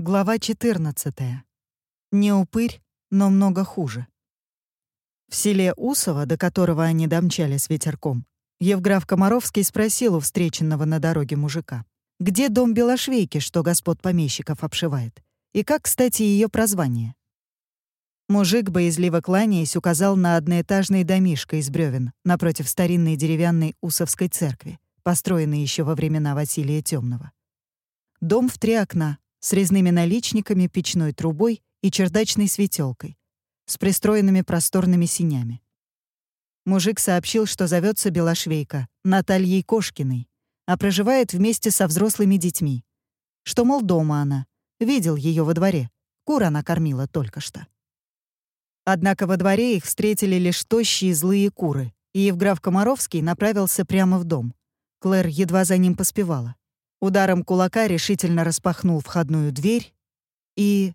Глава 14. Не упырь, но много хуже. В селе Усово, до которого они домчались ветерком, Евграф Комаровский спросил у встреченного на дороге мужика, где дом Белошвейки, что господ помещиков обшивает, и как, кстати, ее прозвание. Мужик, боязливо кланяясь, указал на одноэтажный домишко из бревен напротив старинной деревянной Усовской церкви, построенной еще во времена Василия Темного. Дом в три окна, с резными наличниками, печной трубой и чердачной светелкой, с пристроенными просторными синями. Мужик сообщил, что зовется Белошвейка Натальей Кошкиной, а проживает вместе со взрослыми детьми. Что, мол, дома она. Видел ее во дворе. Кур она кормила только что. Однако во дворе их встретили лишь тощие злые куры, и Евграф Комаровский направился прямо в дом. Клэр едва за ним поспевала. Ударом кулака решительно распахнул входную дверь и...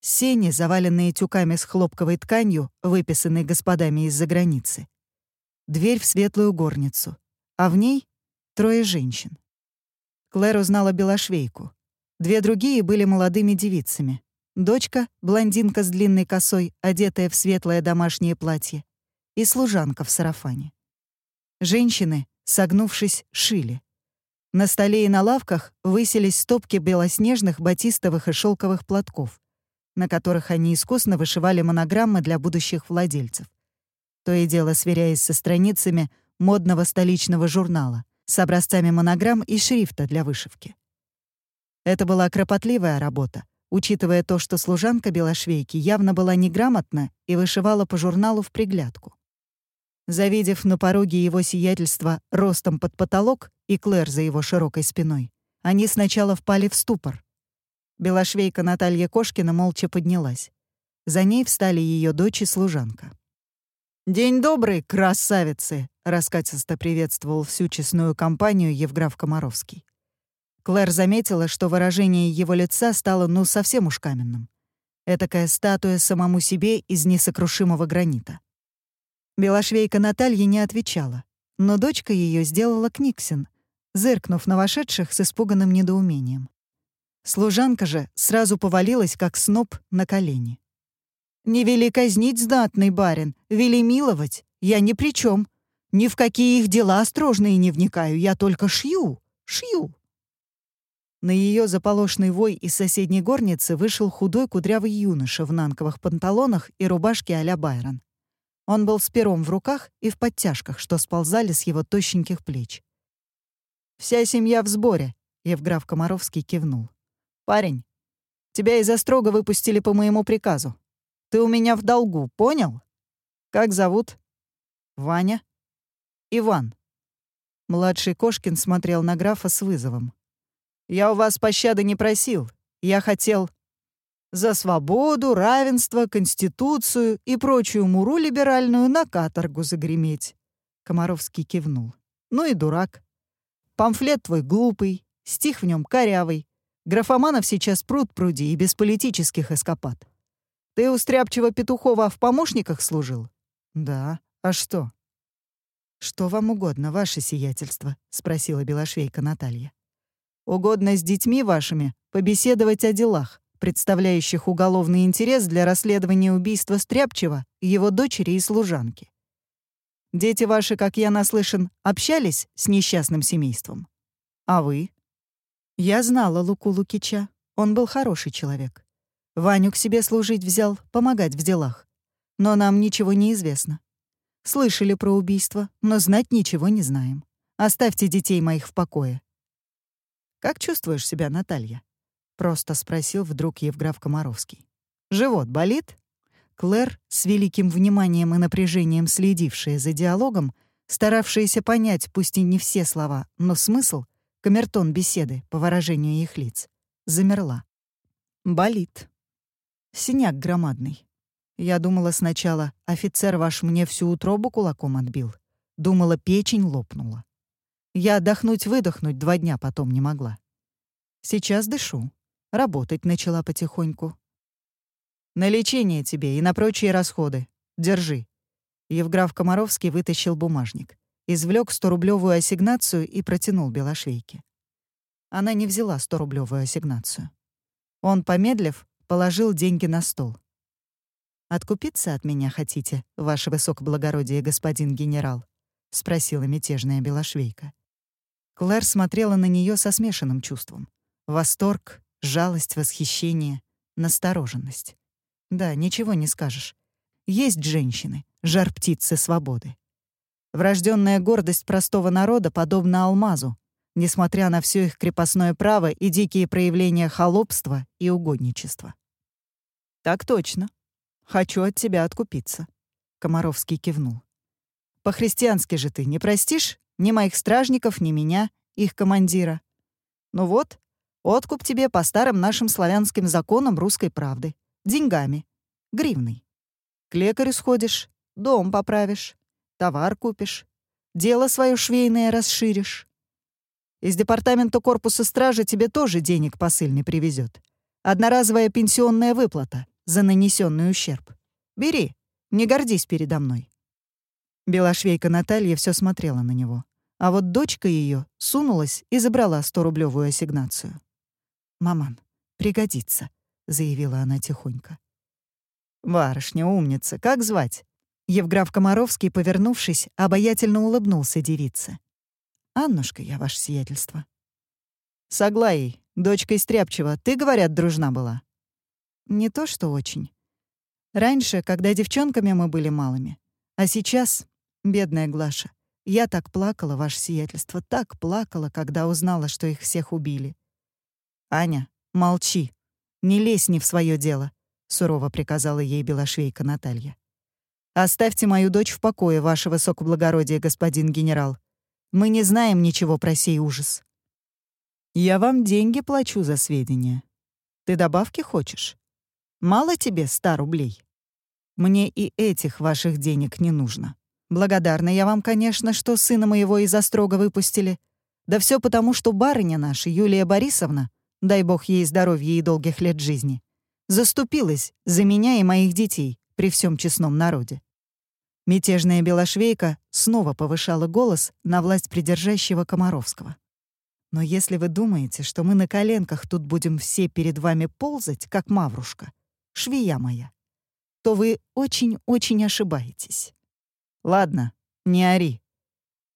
Сени, заваленные тюками с хлопковой тканью, выписанной господами из-за границы. Дверь в светлую горницу, а в ней трое женщин. Клэр узнала белошвейку. Две другие были молодыми девицами. Дочка — блондинка с длинной косой, одетая в светлое домашнее платье, и служанка в сарафане. Женщины, согнувшись, шили. На столе и на лавках высились стопки белоснежных батистовых и шелковых платков, на которых они искусно вышивали монограммы для будущих владельцев. То и дело сверяясь со страницами модного столичного журнала с образцами монограмм и шрифта для вышивки. Это была кропотливая работа, учитывая то, что служанка белошвейки явно была неграмотна и вышивала по журналу в приглядку. Завидев на пороге его сиятельства ростом под потолок и Клэр за его широкой спиной, они сначала впали в ступор. Белошвейка Наталья Кошкина молча поднялась. За ней встали ее дочь и служанка. «День добрый, красавицы!» — раскатисто приветствовал всю честную компанию Евграф Комаровский. Клэр заметила, что выражение его лица стало ну совсем уж каменным. Этакая статуя самому себе из несокрушимого гранита. Белошвейка Наталья не отвечала, но дочка ее сделала книгсин, зыркнув на вошедших с испуганным недоумением. Служанка же сразу повалилась, как сноп, на колени. «Не вели казнить, знатный барин, вели миловать, я ни при чем. Ни в какие их дела осторожные не вникаю, я только шью, шью». На ее заполошный вой из соседней горницы вышел худой кудрявый юноша в нанковых панталонах и рубашке а-ля Байрон. Он был с пером в руках и в подтяжках, что сползали с его тощеньких плеч. «Вся семья в сборе», — Евграф Комаровский кивнул. «Парень, тебя из строго выпустили по моему приказу. Ты у меня в долгу, понял? Как зовут?» «Ваня?» «Иван». Младший Кошкин смотрел на графа с вызовом. «Я у вас пощады не просил. Я хотел...» За свободу, равенство, конституцию и прочую муру либеральную на каторгу загреметь. Комаровский кивнул. Ну и дурак. Памфлет твой глупый, стих в нем корявый. Графоманов сейчас пруд пруди и без политических эскапад. Ты у Стряпчего Петухова в помощниках служил? Да. А что? Что вам угодно, ваше сиятельство? Спросила белошвейка Наталья. Угодно с детьми вашими побеседовать о делах представляющих уголовный интерес для расследования убийства Стряпчева, его дочери и служанки. Дети ваши, как я наслышан, общались с несчастным семейством? А вы? Я знала Луку Лукича. Он был хороший человек. Ваню к себе служить взял, помогать в делах. Но нам ничего не известно. Слышали про убийство, но знать ничего не знаем. Оставьте детей моих в покое. Как чувствуешь себя, Наталья? Просто спросил вдруг Евграф Комаровский. «Живот болит?» Клэр, с великим вниманием и напряжением следившая за диалогом, старавшаяся понять, пусть и не все слова, но смысл, камертон беседы, по выражению их лиц, замерла. «Болит. Синяк громадный. Я думала сначала, офицер ваш мне всю утробу кулаком отбил. Думала, печень лопнула. Я отдохнуть-выдохнуть два дня потом не могла. Сейчас дышу. Работать начала потихоньку. «На лечение тебе и на прочие расходы. Держи». Евграф Комаровский вытащил бумажник, извлек 100-рублевую ассигнацию и протянул Белошвейке. Она не взяла 100-рублевую ассигнацию. Он, помедлив, положил деньги на стол. «Откупиться от меня хотите, ваше высокоблагородие, господин генерал?» — спросила мятежная белошвейка. Клэр смотрела на нее со смешанным чувством. Восторг, жалость, восхищение, настороженность. Да, ничего не скажешь. Есть женщины, жар-птицы свободы. Врожденная гордость простого народа подобна алмазу, несмотря на все их крепостное право и дикие проявления холопства и угодничества. «Так точно. Хочу от тебя откупиться», — Комаровский кивнул. «По-христиански же ты не простишь ни моих стражников, ни меня, их командира. Ну вот, откуп тебе по старым нашим славянским законам русской правды. Деньгами. Гривной. К лекарю сходишь, дом поправишь, товар купишь, дело свое швейное расширишь. Из департамента корпуса стражи тебе тоже денег посыльный привезет. Одноразовая пенсионная выплата за нанесенный ущерб. Бери, не гордись передо мной. Белошвейка Наталья все смотрела на него. А вот дочка ее сунулась и забрала 100-рублевую ассигнацию. «Маман, пригодится», — заявила она тихонько. «Барышня, умница, как звать?» Евграф Комаровский, повернувшись, обаятельно улыбнулся девице. «Аннушка, я ваше сиятельство». «Соглаей, дочка Истряпчева, ты, говорят, дружна была?» «Не то, что очень. Раньше, когда девчонками мы были малыми. А сейчас, бедная Глаша, я так плакала, ваше сиятельство, так плакала, когда узнала, что их всех убили. «Аня, молчи. Не лезь не в свое дело», — сурово приказала ей белошвейка Наталья. «Оставьте мою дочь в покое, ваше высокоблагородие, господин генерал. Мы не знаем ничего про сей ужас. Я вам деньги плачу за сведения. Ты добавки хочешь? Мало тебе ста рублей? Мне и этих ваших денег не нужно. Благодарна я вам, конечно, что сына моего из острога выпустили. Да все потому, что барыня наша, Юлия Борисовна, дай бог ей здоровья и долгих лет жизни, заступилась за меня и моих детей при всем честном народе. Мятежная белошвейка снова повышала голос на власть придержащего Комаровского. «Но если вы думаете, что мы на коленках тут будем все перед вами ползать, как маврушка, швея моя, то вы очень-очень ошибаетесь. Ладно, не ори.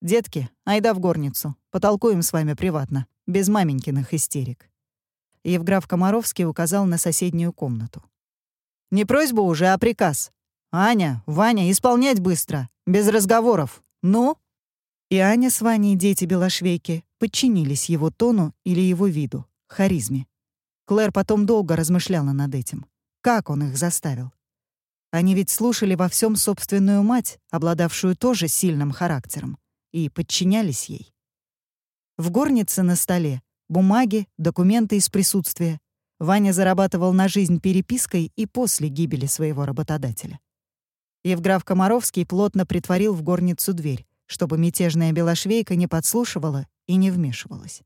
Детки, айда в горницу. Потолкуем с вами приватно, без маменькиных истерик. Евграф Комаровский указал на соседнюю комнату. «Не просьба уже, а приказ. Аня, Ваня, исполнять быстро, без разговоров. Ну?» И Аня с Ваней, дети Белошвейки, подчинились его тону или его виду, харизме. Клэр потом долго размышляла над этим. Как он их заставил? Они ведь слушали во всем собственную мать, обладавшую тоже сильным характером, и подчинялись ей. В горнице на столе бумаги, документы из присутствия. Ваня зарабатывал на жизнь перепиской и после гибели своего работодателя. Евграф Комаровский плотно притворил в горницу дверь, чтобы мятежная белошвейка не подслушивала и не вмешивалась.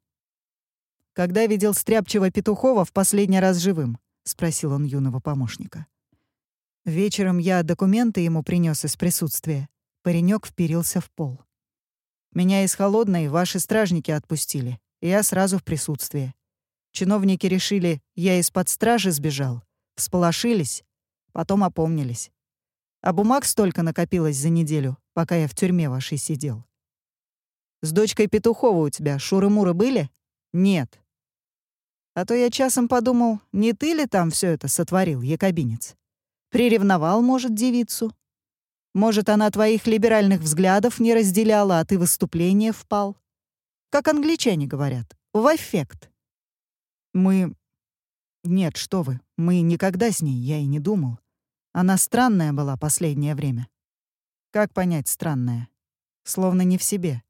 «Когда видел стряпчего Петухова в последний раз живым?» — спросил он юного помощника. Вечером я документы ему принес из присутствия. Паренек вперился в пол. Меня из холодной ваши стражники отпустили. Я сразу в присутствии. Чиновники решили, я из-под стражи сбежал. Всполошились, потом опомнились. А бумаг столько накопилось за неделю, пока я в тюрьме вашей сидел. С дочкой Петухова у тебя шуры-муры были? Нет. А то я часом подумал, не ты ли там все это сотворил, якобинец? Приревновал, может, девицу? Может, она твоих либеральных взглядов не разделяла, а ты выступление впал? Как англичане говорят, в эффект. Мы... Нет, что вы, мы никогда с ней, я и не думал. Она странная была последнее время. Как понять странная? Словно не в себе.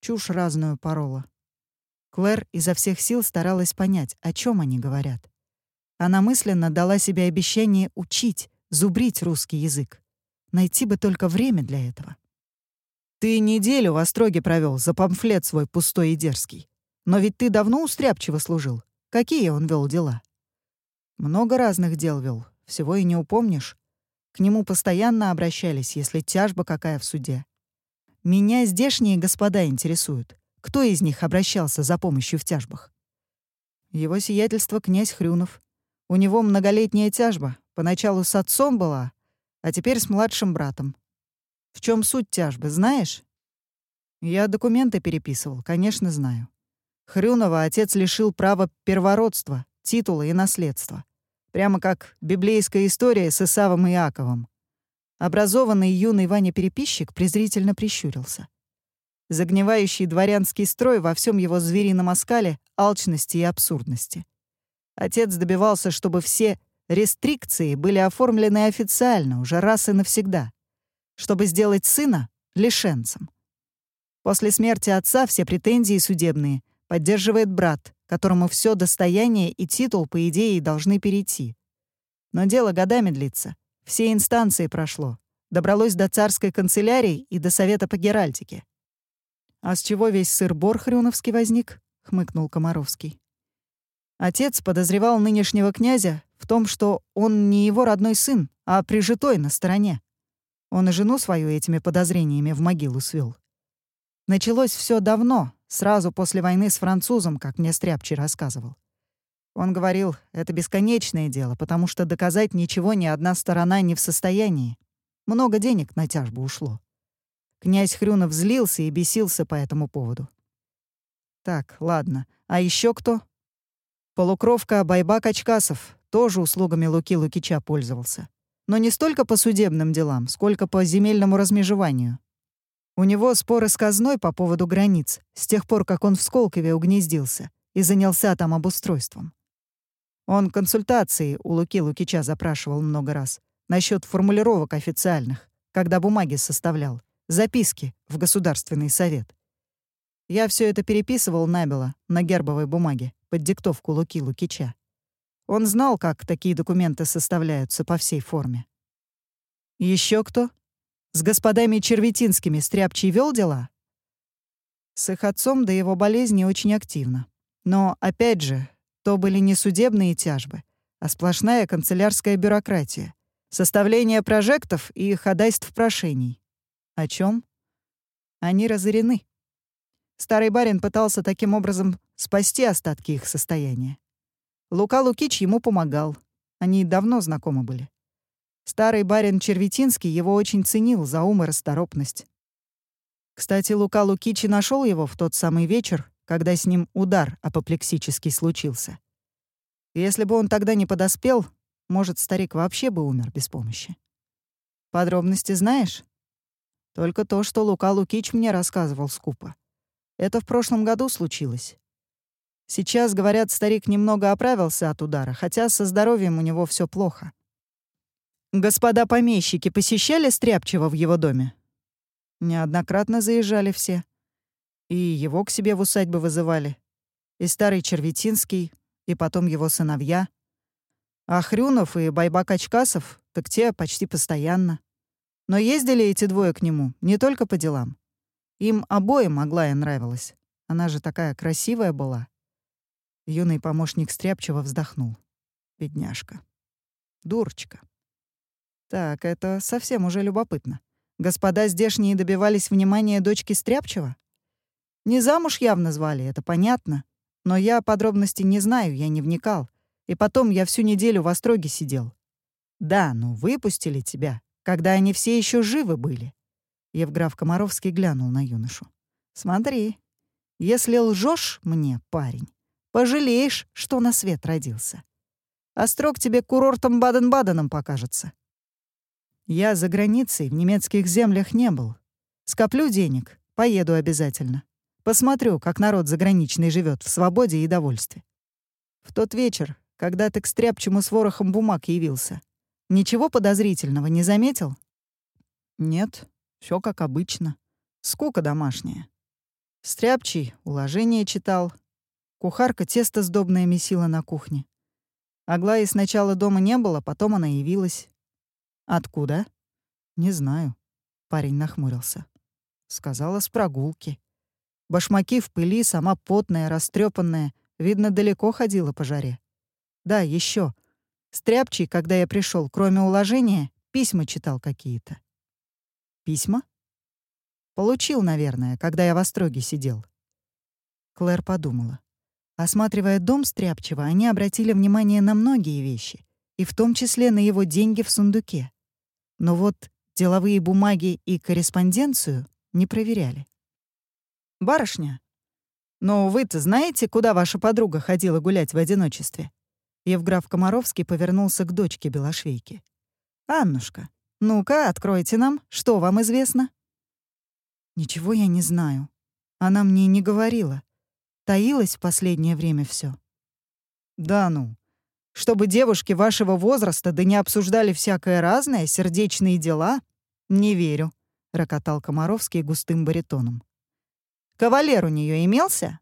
Чушь разную порола. Клэр изо всех сил старалась понять, о чем они говорят. Она мысленно дала себе обещание учить, зубрить русский язык. Найти бы только время для этого. Ты неделю в Остроге провел за памфлет свой пустой и дерзкий. Но ведь ты давно у Стряпчева служил. Какие он вел дела? Много разных дел вел, всего и не упомнишь. К нему постоянно обращались, если тяжба какая в суде. Меня здешние господа интересуют. Кто из них обращался за помощью в тяжбах? Его сиятельство князь Хрюнов. У него многолетняя тяжба. Поначалу с отцом была, а теперь с младшим братом. В чем суть тяжбы, знаешь? Я документы переписывал, конечно, знаю. Хрюнова отец лишил права первородства, титула и наследства. Прямо как библейская история с Исавом и Иаковом. Образованный юный Ваня-переписчик презрительно прищурился. Загнивающий дворянский строй во всем его зверином оскале, алчности и абсурдности. Отец добивался, чтобы все рестрикции были оформлены официально, уже раз и навсегда, чтобы сделать сына лишенцем. После смерти отца все претензии судебные поддерживает брат, которому все достояние и титул, по идее, должны перейти. Но дело годами длится. Все инстанции прошло. Добралось до царской канцелярии и до совета по геральдике. «А с чего весь сыр-бор хрюновский возник?» — хмыкнул Комаровский. Отец подозревал нынешнего князя в том, что он не его родной сын, а прижитой на стороне. Он и жену свою этими подозрениями в могилу свел. Началось все давно, сразу после войны с французом, как мне Стряпчий рассказывал. Он говорил, это бесконечное дело, потому что доказать ничего ни одна сторона не в состоянии. Много денег на тяжбу ушло. Князь Хрюнов злился и бесился по этому поводу. Так, ладно. А еще кто? Полукровка Байбак Ачкасов тоже услугами Луки Лукича пользовался. Но не столько по судебным делам, сколько по земельному размежеванию. У него споры с казной по поводу границ, с тех пор, как он в Сколкове угнездился и занялся там обустройством. Он консультации у Луки Лукича запрашивал много раз насчет формулировок официальных, когда бумаги составлял, записки в Государственный совет. Я все это переписывал набело на гербовой бумаге под диктовку Луки Лукича. Он знал, как такие документы составляются по всей форме. Еще кто? С господами Черветинскими Стряпчий вел дела? С их отцом до его болезни очень активно. Но, опять же, то были не судебные тяжбы, а сплошная канцелярская бюрократия, составление прожектов и ходайств прошений. О чем? Они разорены. Старый барин пытался таким образом спасти остатки их состояния. Лука Лукич ему помогал. Они давно знакомы были. Старый барин Черветинский его очень ценил за ум и расторопность. Кстати, Лука Лукичи нашел его в тот самый вечер, когда с ним удар апоплексический случился. Если бы он тогда не подоспел, может, старик вообще бы умер без помощи. Подробности знаешь? Только то, что Лука Лукич мне рассказывал скупо. Это в прошлом году случилось. Сейчас, говорят, старик немного оправился от удара, хотя со здоровьем у него все плохо. Господа помещики посещали Стряпчева в его доме? Неоднократно заезжали все. И его к себе в усадьбу вызывали. И старый Черветинский, и потом его сыновья. А Хрюнов и Байбак Очкасов, так те почти постоянно. Но ездили эти двое к нему не только по делам. Им обоим Аглая нравилась. Она же такая красивая была. Юный помощник Стряпчева вздохнул. Бедняжка. Дурочка. Так, это совсем уже любопытно. Господа здешние добивались внимания дочки Стряпчева? Не замуж явно звали, это понятно. Но я подробностей не знаю, я не вникал. И потом я всю неделю в Остроге сидел. Да, ну выпустили тебя, когда они все еще живы были. Евграф Комаровский глянул на юношу. Смотри, если лжешь мне, парень, пожалеешь, что на свет родился. Острог тебе курортом Баден-Баденом покажется. Я за границей в немецких землях не был. Скоплю денег, поеду обязательно. Посмотрю, как народ заграничный живет в свободе и довольстве. В тот вечер, когда ты к стряпчему с ворохом бумаг явился, ничего подозрительного не заметил? Нет, все как обычно. Скука домашняя. Стряпчий уложение читал. Кухарка тесто сдобное месила на кухне. Аглаи сначала дома не было, потом она явилась. «Откуда?» «Не знаю». Парень нахмурился. Сказала с прогулки. Башмаки в пыли, сама потная, растрепанная. Видно, далеко ходила по жаре. Да, еще. Стряпчий, когда я пришел, кроме уложения, письма читал какие-то. Письма? Получил, наверное, когда я в Остроге сидел. Клэр подумала. Осматривая дом Стряпчего, они обратили внимание на многие вещи, и в том числе на его деньги в сундуке. Но вот деловые бумаги и корреспонденцию не проверяли. «Барышня, но вы-то знаете, куда ваша подруга ходила гулять в одиночестве?» Евграф Комаровский повернулся к дочке Белошвейки. «Аннушка, ну-ка, откройте нам, что вам известно?» «Ничего я не знаю. Она мне не говорила. Таилась в последнее время все. «Да ну. Чтобы девушки вашего возраста да не обсуждали всякое разное, сердечные дела? Не верю», — рокотал Комаровский густым баритоном. «Кавалер у нее имелся?»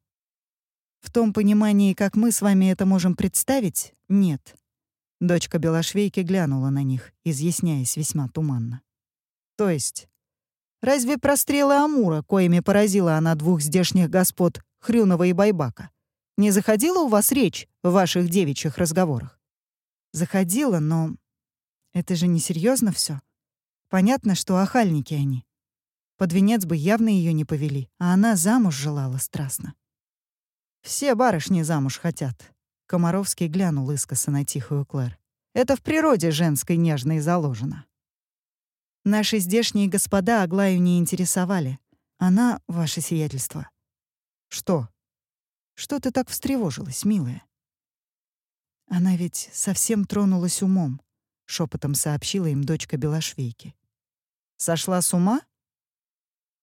В том понимании, как мы с вами это можем представить, нет. Дочка Белошвейки глянула на них, изъясняясь весьма туманно. То есть, разве прострелы Амура, коими поразила она двух здешних господ Хрюнова и Байбака, не заходила у вас речь в ваших девичьих разговорах? Заходила, но это же несерьезно все. Понятно, что охальники они. Под венец бы явно ее не повели, а она замуж желала страстно. Все барышни замуж хотят. Комаровский глянул искоса на тихую Клэр. Это в природе женской нежной заложено. Наши здешние господа Аглаю не интересовали. Она — ваше сиятельство. Что? Что ты так встревожилась, милая? Она ведь совсем тронулась умом, шепотом сообщила им дочка Белошвейки. Сошла с ума?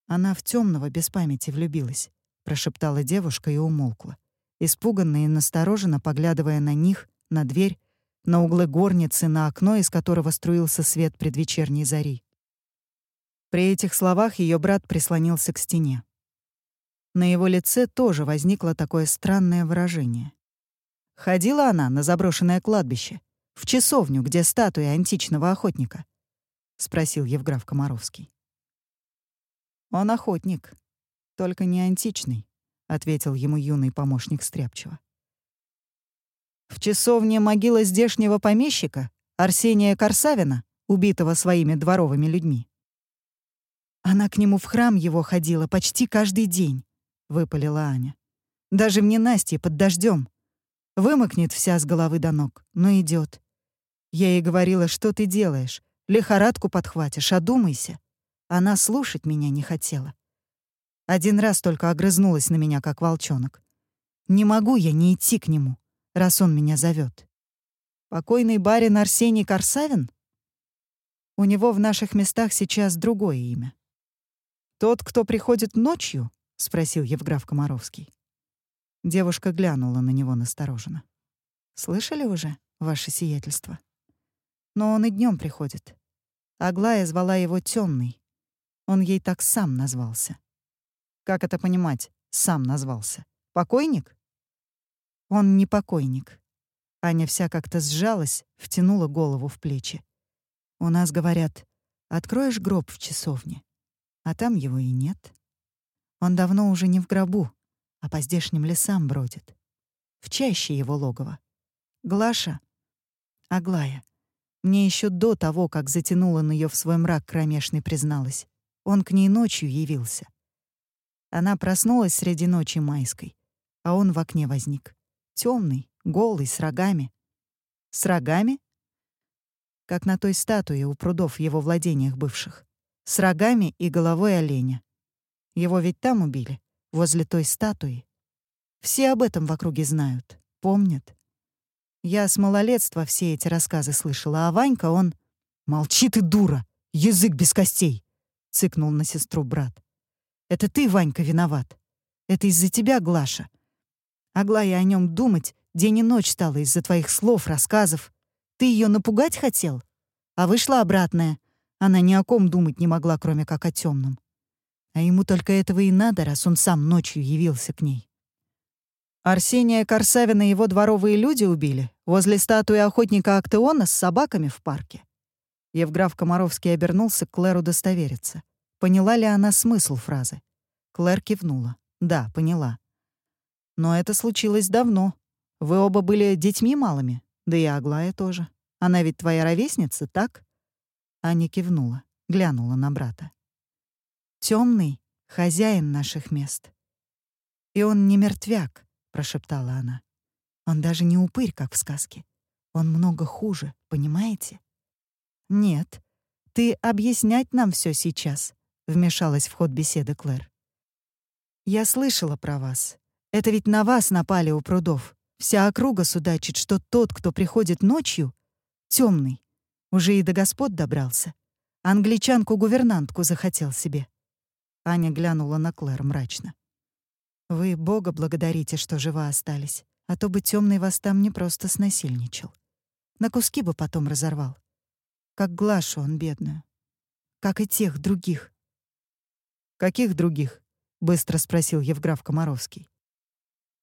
Она в темного без памяти влюбилась, прошептала девушка и умолкла испуганно и настороженно поглядывая на них, на дверь, на углы горницы, на окно, из которого струился свет предвечерней зари. При этих словах ее брат прислонился к стене. На его лице тоже возникло такое странное выражение. Ходила она на заброшенное кладбище, в часовню, где статуя античного охотника, — спросил Евграф Комаровский. Он охотник, только не античный ответил ему юный помощник Стряпчева. В часовне могила здешнего помещика Арсения Корсавина, убитого своими дворовыми людьми. Она к нему в храм его ходила почти каждый день, выпалила Аня. Даже в ненастье под дождем. Вымокнет вся с головы до ног, но идет. Я ей говорила, что ты делаешь? Лихорадку подхватишь, одумайся. Она слушать меня не хотела. Один раз только огрызнулась на меня, как волчонок. Не могу я не идти к нему, раз он меня зовет. Покойный барин Арсений Корсавин? У него в наших местах сейчас другое имя. «Тот, кто приходит ночью?» — спросил Евграф Комаровский. Девушка глянула на него настороженно. «Слышали уже, ваше сиятельство? Но он и днем приходит. Аглая звала его Темный. Он ей так сам назвался. Как это понимать? Сам назвался. Покойник? Он не покойник. Аня вся как-то сжалась, втянула голову в плечи. У нас говорят, откроешь гроб в часовне, а там его и нет. Он давно уже не в гробу, а по здешним лесам бродит. В чаще его логово. Глаша, Аглая, мне еще до того, как затянула на ее в свой мрак кромешный, призналась. Он к ней ночью явился. Она проснулась среди ночи майской, а он в окне возник. темный, голый, с рогами. С рогами? Как на той статуе у прудов в его владениях бывших. С рогами и головой оленя. Его ведь там убили, возле той статуи. Все об этом в округе знают, помнят. Я с малолетства все эти рассказы слышала, а Ванька, он... «Молчи ты, дура! Язык без костей!» — цыкнул на сестру брат. Это ты, Ванька, виноват. Это из-за тебя, Глаша. Аглая о нем думать день и ночь стала из-за твоих слов, рассказов. Ты ее напугать хотел? А вышла обратная. Она ни о ком думать не могла, кроме как о темном. А ему только этого и надо, раз он сам ночью явился к ней. Арсения Корсавина его дворовые люди убили возле статуи охотника Актеона с собаками в парке. Евграф Комаровский обернулся к Клэру удостовериться. Поняла ли она смысл фразы? Клэр кивнула. Да, поняла. Но это случилось давно. Вы оба были детьми малыми, да и Аглая тоже. Она ведь твоя ровесница, так? Аня кивнула, глянула на брата. Темный хозяин наших мест. И он не мертвяк, — прошептала она. «Он даже не упырь, как в сказке. Он много хуже, понимаете?» «Нет, ты объяснять нам все сейчас», — вмешалась в ход беседы Клэр. «Я слышала про вас. Это ведь на вас напали у прудов. Вся округа судачит, что тот, кто приходит ночью, темный, уже и до господ добрался. Англичанку-гувернантку захотел себе». Аня глянула на Клэр мрачно. «Вы Бога благодарите, что жива остались, а то бы темный вас там не просто снасильничал. На куски бы потом разорвал. Как Глашу он бедную. Как и тех других». «Каких других?» — быстро спросил Евграф Комаровский.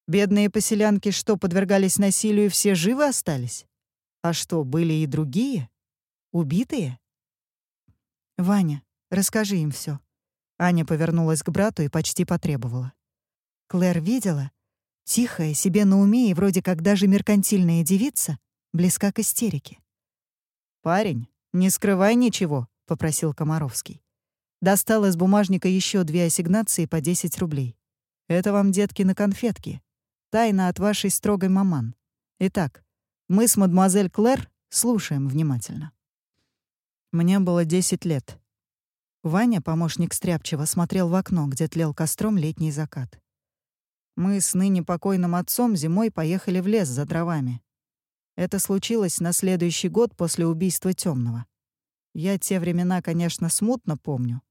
«Бедные поселянки что, подвергались насилию все живы остались? А что, были и другие? Убитые?» «Ваня, расскажи им все. Аня повернулась к брату и почти потребовала. Клэр видела, тихая, себе на уме и вроде как даже меркантильная девица, близка к истерике. «Парень, не скрывай ничего», — попросил Комаровский. Достал из бумажника еще две ассигнации по 10 рублей. «Это вам, детки, на конфетки. Тайна от вашей строгой маман. Итак, мы с мадемуазель Клэр слушаем внимательно». Мне было 10 лет. Ваня, помощник Стряпчева, смотрел в окно, где тлел костром летний закат. Мы с ныне покойным отцом зимой поехали в лес за дровами. Это случилось на следующий год после убийства Темного. Я те времена, конечно, смутно помню.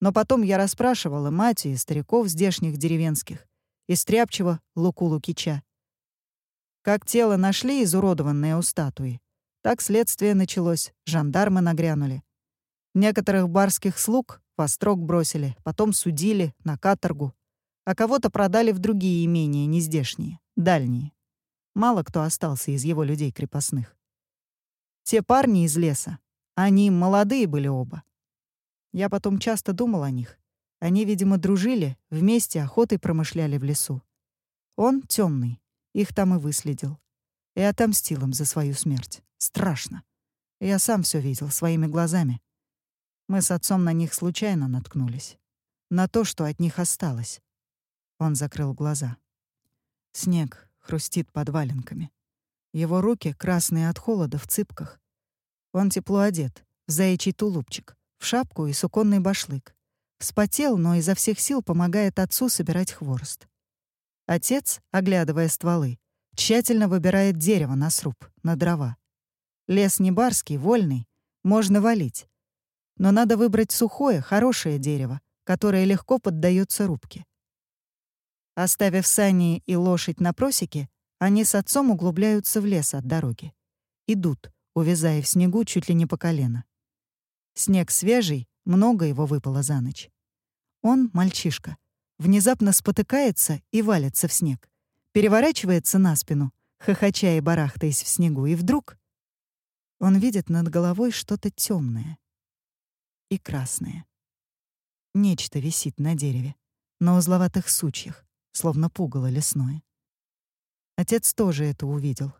Но потом я расспрашивала мать и стариков здешних деревенских, и стряпчего Луку Лукича. Как тело нашли изуродованное у статуи, так следствие началось, жандармы нагрянули. Некоторых барских слуг во строк бросили, потом судили, на каторгу а кого-то продали в другие имения, нездешние, дальние. Мало кто остался из его людей крепостных. Те парни из леса, они молодые были оба. Я потом часто думал о них. Они, видимо, дружили, вместе охотой промышляли в лесу. Он темный, их там и выследил. И отомстил им за свою смерть. Страшно. Я сам все видел своими глазами. Мы с отцом на них случайно наткнулись. На то, что от них осталось. Он закрыл глаза. Снег хрустит под валенками. Его руки, красные от холода, в цыпках. Он тепло одет, в заячий тулупчик, в шапку и суконный башлык. Вспотел, но изо всех сил помогает отцу собирать хворост. Отец, оглядывая стволы, тщательно выбирает дерево на сруб, на дрова. Лес не барский, вольный, можно валить. Но надо выбрать сухое, хорошее дерево, которое легко поддается рубке. Оставив сани и лошадь на просеке, они с отцом углубляются в лес от дороги. Идут, увязая в снегу чуть ли не по колено. Снег свежий, много его выпало за ночь. Он, мальчишка, внезапно спотыкается и валится в снег, переворачивается на спину, хохоча и барахтаясь в снегу, и вдруг он видит над головой что-то темное и красное. Нечто висит на дереве, на узловатых сучьях словно пугало лесное. Отец тоже это увидел.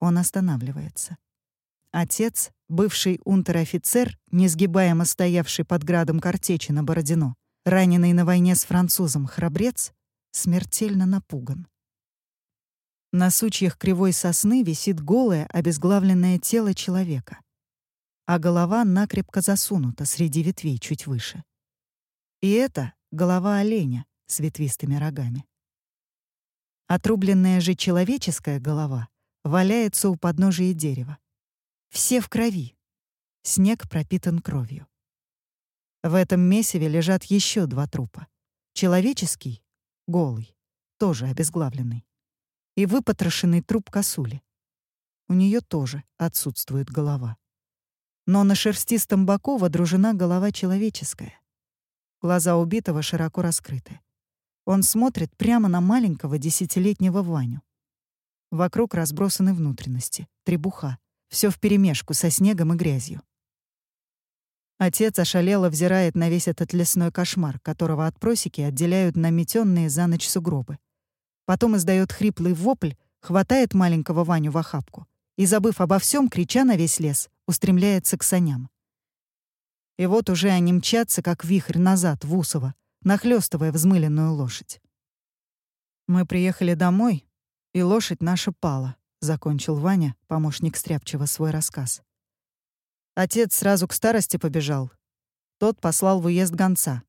Он останавливается. Отец, бывший унтер-офицер, несгибаемо стоявший под градом картечи на Бородино, раненый на войне с французом храбрец, смертельно напуган. На сучьях кривой сосны висит голое, обезглавленное тело человека, а голова накрепко засунута среди ветвей чуть выше. И это голова оленя с ветвистыми рогами. Отрубленная же человеческая голова валяется у подножия дерева. Все в крови. Снег пропитан кровью. В этом месиве лежат еще два трупа. Человеческий — голый, тоже обезглавленный. И выпотрошенный труп косули. У нее тоже отсутствует голова. Но на шерстистом боку водружена голова человеческая. Глаза убитого широко раскрыты. Он смотрит прямо на маленького десятилетнего Ваню. Вокруг разбросаны внутренности, требуха, все вперемешку со снегом и грязью. Отец ошалело взирает на весь этот лесной кошмар, которого от просеки отделяют наметенные за ночь сугробы. Потом издает хриплый вопль, хватает маленького Ваню в охапку и, забыв обо всем, крича на весь лес, устремляется к саням. И вот уже они мчатся, как вихрь назад, в Усово, нахлёстывая взмыленную лошадь. Мы приехали домой, и лошадь наша пала, закончил Ваня, помощник Стряпчева, свой рассказ. Отец сразу к старости побежал. Тот послал в уезд гонца.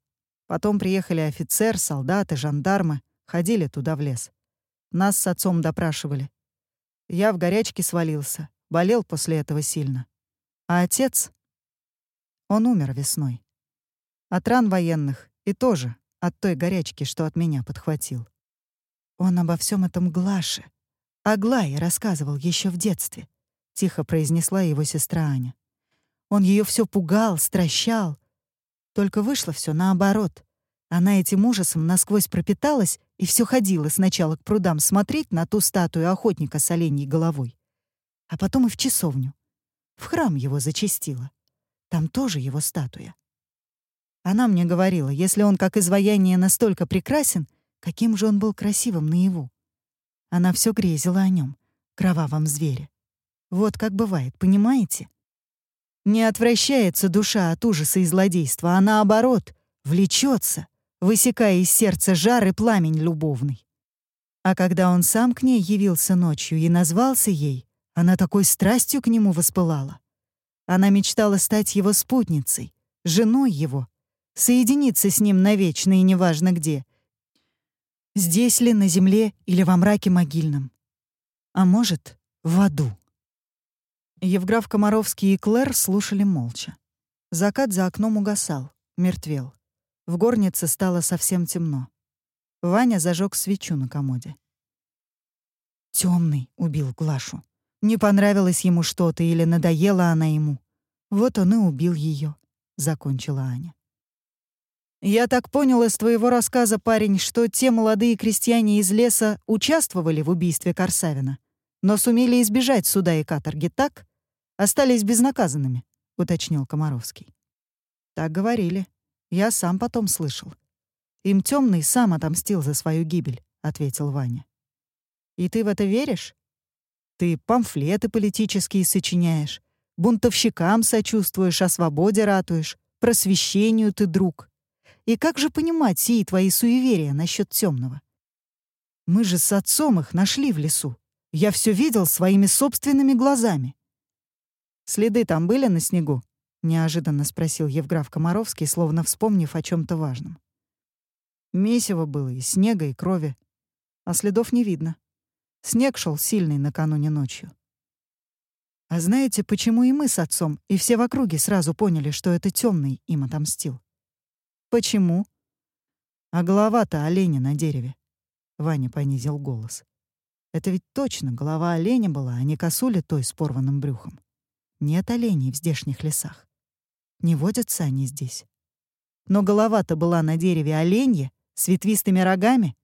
Потом приехали офицер, солдаты, жандармы, ходили туда в лес. Нас с отцом допрашивали. Я в горячке свалился, болел после этого сильно. А отец... Он умер весной. От ран военных и тоже от той горячки, что от меня подхватил. Он обо всем этом Глаше, Аглае рассказывал еще в детстве, тихо произнесла его сестра Аня. Он ее все пугал, стращал. Только вышло все наоборот. Она этим ужасом насквозь пропиталась и все ходила сначала к прудам смотреть на ту статую охотника с оленьей головой, а потом и в часовню. В храм его зачастила. Там тоже его статуя. Она мне говорила, если он как изваяние настолько прекрасен, каким же он был красивым наяву. Она все грезила о нем, кровавом звере. Вот как бывает, понимаете? Не отвращается душа от ужаса и злодейства, а наоборот, влечется, высекая из сердца жар и пламень любовный. А когда он сам к ней явился ночью и назвался ей, она такой страстью к нему воспылала. Она мечтала стать его спутницей, женой его, соединиться с ним навечно и неважно где, Здесь ли, на земле или во мраке могильном? А может, в аду? Евграф Комаровский и Клэр слушали молча. Закат за окном угасал, мертвел. В горнице стало совсем темно. Ваня зажег свечу на комоде. Темный убил Глашу. Не понравилось ему что-то или надоела она ему. Вот он и убил ее, закончила Аня. «Я так понял из твоего рассказа, парень, что те молодые крестьяне из леса участвовали в убийстве Корсавина, но сумели избежать суда и каторги, так? Остались безнаказанными», — уточнил Комаровский. «Так говорили. Я сам потом слышал. Им темный сам отомстил за свою гибель», — ответил Ваня. «И ты в это веришь? Ты памфлеты политические сочиняешь, бунтовщикам сочувствуешь, о свободе ратуешь, просвещению ты друг». И как же понимать сии твои суеверия насчет темного? Мы же с отцом их нашли в лесу. Я все видел своими собственными глазами. Следы там были на снегу? неожиданно спросил Евграф Комаровский, словно вспомнив о чем то важном. Месиво было и снега, и крови, а следов не видно. Снег шел сильный накануне ночью. А знаете, почему и мы с отцом, и все в округе сразу поняли, что это темный им отомстил? «Почему?» «А голова-то оленя на дереве», — Ваня понизил голос. «Это ведь точно голова оленя была, а не косуля той с порванным брюхом. Нет оленей в здешних лесах. Не водятся они здесь. Но голова-то была на дереве оленья с ветвистыми рогами,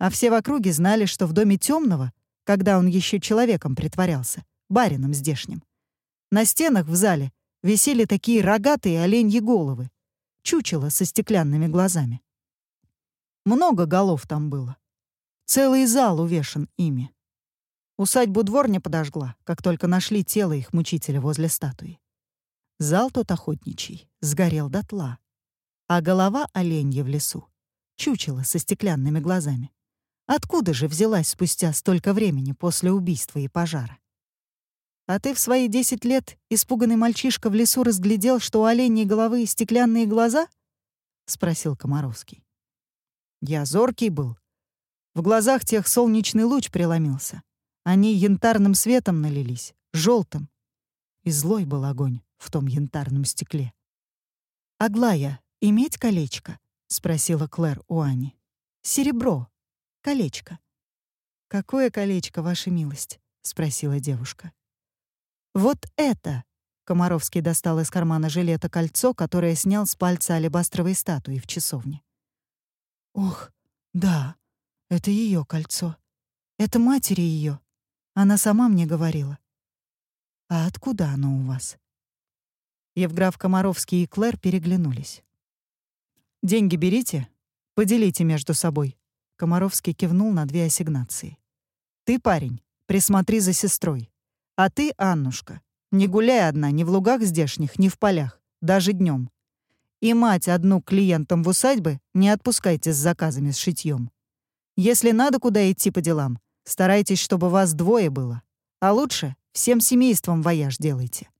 а все в округе знали, что в доме темного, когда он еще человеком притворялся, барином здешним, на стенах в зале висели такие рогатые оленьи головы, чучело со стеклянными глазами. Много голов там было. Целый зал увешан ими. Усадьбу дворня подожгла, как только нашли тело их мучителя возле статуи. Зал тот охотничий сгорел дотла, а голова оленья в лесу — чучело со стеклянными глазами. Откуда же взялась спустя столько времени после убийства и пожара? А ты в свои десять лет, испуганный мальчишка, в лесу разглядел, что у оленей головы стеклянные глаза? — спросил Комаровский. Я зоркий был. В глазах тех солнечный луч преломился. Они янтарным светом налились, желтым. И злой был огонь в том янтарном стекле. «Аглая, иметь колечко?» — спросила Клэр у Ани. «Серебро. Колечко». «Какое колечко, ваша милость?» — спросила девушка. «Вот это!» Комаровский достал из кармана жилета кольцо, которое снял с пальца алебастровой статуи в часовне. «Ох, да, это ее кольцо. Это матери ее. Она сама мне говорила. А откуда оно у вас?» Евграф Комаровский и Клэр переглянулись. «Деньги берите, поделите между собой». Комаровский кивнул на две ассигнации. «Ты, парень, присмотри за сестрой. А ты, Аннушка, не гуляй одна ни в лугах здешних, ни в полях, даже днем. И мать одну клиентам в усадьбы не отпускайте с заказами с шитьем. Если надо куда идти по делам, старайтесь, чтобы вас двое было. А лучше всем семейством вояж делайте.